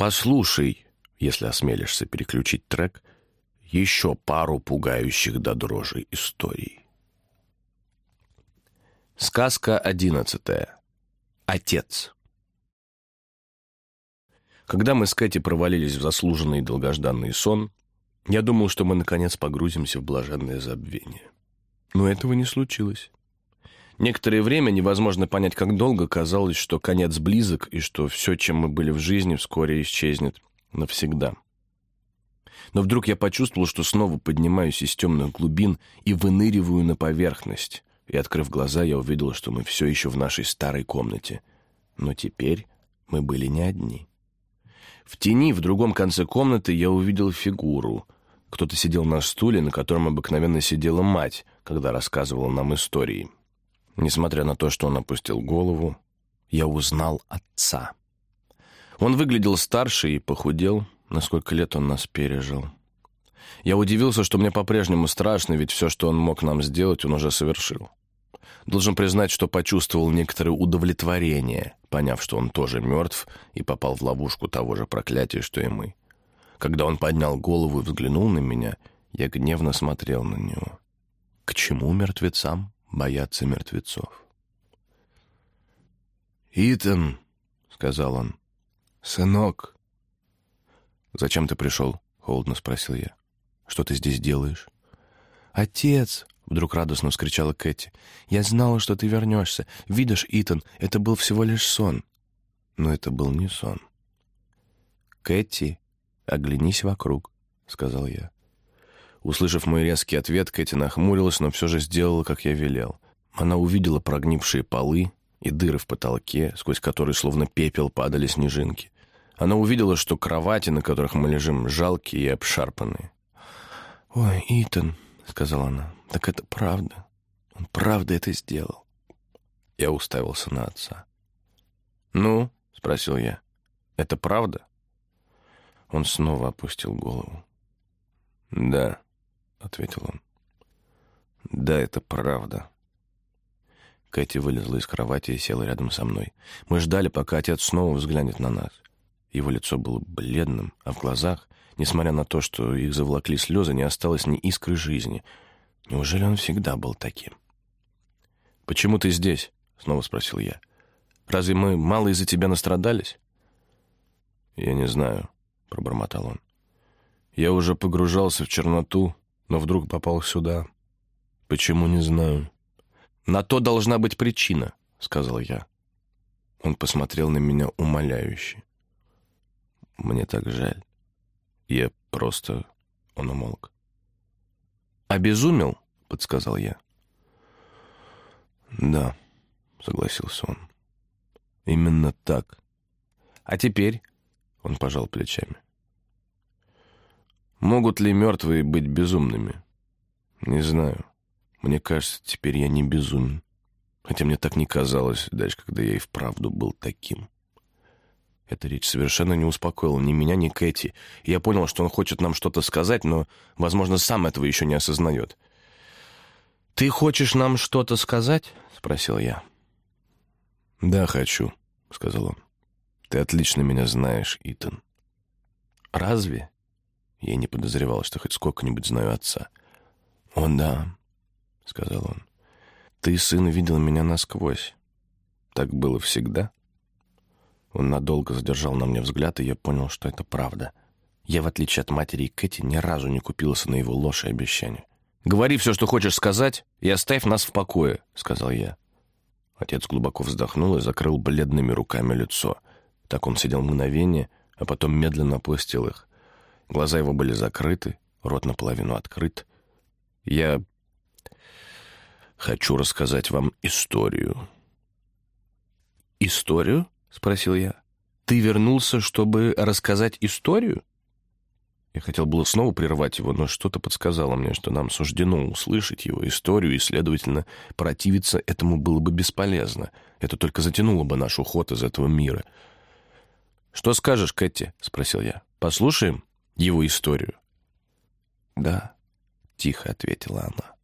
Послушай, если осмелишься переключить трек, еще пару пугающих до дрожи историй. Сказка одиннадцатая. Отец. Когда мы с Кэти провалились в заслуженный долгожданный сон, я думал, что мы наконец погрузимся в блаженное забвение. Но этого не случилось. Некоторое время невозможно понять, как долго казалось, что конец близок и что все, чем мы были в жизни, вскоре исчезнет навсегда. Но вдруг я почувствовал, что снова поднимаюсь из темных глубин и выныриваю на поверхность. И, открыв глаза, я увидел, что мы все еще в нашей старой комнате. Но теперь мы были не одни. В тени в другом конце комнаты я увидел фигуру. Кто-то сидел на стуле, на котором обыкновенно сидела мать, когда рассказывала нам истории. Несмотря на то, что он опустил голову, я узнал отца. Он выглядел старше и похудел, насколько лет он нас пережил. Я удивился, что мне по-прежнему страшно, ведь все, что он мог нам сделать, он уже совершил. Должен признать, что почувствовал некоторое удовлетворение, поняв, что он тоже мертв и попал в ловушку того же проклятия, что и мы. Когда он поднял голову и взглянул на меня, я гневно смотрел на него. К чему мертвецам бояться мертвецов? «Итан», — сказал он, — «сынок». «Зачем ты пришел?» — холодно спросил я. «Что ты здесь делаешь?» «Отец!» Вдруг радостно вскричала Кэти. «Я знала, что ты вернешься. Видишь, Итан, это был всего лишь сон». Но это был не сон. «Кэти, оглянись вокруг», — сказал я. Услышав мой резкий ответ, Кэти нахмурилась, но все же сделала, как я велел. Она увидела прогнившие полы и дыры в потолке, сквозь которые словно пепел падали снежинки. Она увидела, что кровати, на которых мы лежим, жалкие и обшарпанные. «Ой, Итан», — сказала она, так это правда. Он правда это сделал. Я уставился на отца. «Ну?» — спросил я. «Это правда?» Он снова опустил голову. «Да», — ответил он. «Да, это правда». Кэти вылезла из кровати и села рядом со мной. Мы ждали, пока отец снова взглянет на нас. Его лицо было бледным, а в глазах, несмотря на то, что их заволокли слезы, не осталось ни искры жизни — Неужели он всегда был таким? «Почему ты здесь?» — снова спросил я. «Разве мы мало из-за тебя настрадались?» «Я не знаю», — пробормотал он. «Я уже погружался в черноту, но вдруг попал сюда. Почему, не знаю». «На то должна быть причина», — сказал я. Он посмотрел на меня умоляюще. «Мне так жаль. Я просто...» Он умолк. «Обезумел?» — подсказал я. «Да», — согласился он. «Именно так. А теперь...» — он пожал плечами. «Могут ли мертвые быть безумными? Не знаю. Мне кажется, теперь я не безумен. Хотя мне так не казалось, даже когда я и вправду был таким». Эта речь совершенно не успокоила ни меня, ни Кэти. я понял, что он хочет нам что-то сказать, но, возможно, сам этого еще не осознает. «Ты хочешь нам что-то сказать?» — спросил я. «Да, хочу», — сказал он. «Ты отлично меня знаешь, Итан». «Разве?» Я не подозревал, что хоть сколько-нибудь знаю отца. «О, да», — сказал он. «Ты, сын, видел меня насквозь. Так было всегда?» Он надолго задержал на мне взгляд, и я понял, что это правда. Я, в отличие от матери и Кэти, ни разу не купился на его ложь и обещания. «Говори все, что хочешь сказать, и оставь нас в покое», — сказал я. Отец глубоко вздохнул и закрыл бледными руками лицо. Так он сидел мгновение, а потом медленно опустил их. Глаза его были закрыты, рот наполовину открыт. «Я хочу рассказать вам историю». «Историю?» — спросил я. «Ты вернулся, чтобы рассказать историю?» Я хотел было снова прервать его, но что-то подсказало мне, что нам суждено услышать его историю, и, следовательно, противиться этому было бы бесполезно. Это только затянуло бы наш уход из этого мира. «Что скажешь, Кэти?» — спросил я. «Послушаем его историю?» «Да», — тихо ответила она.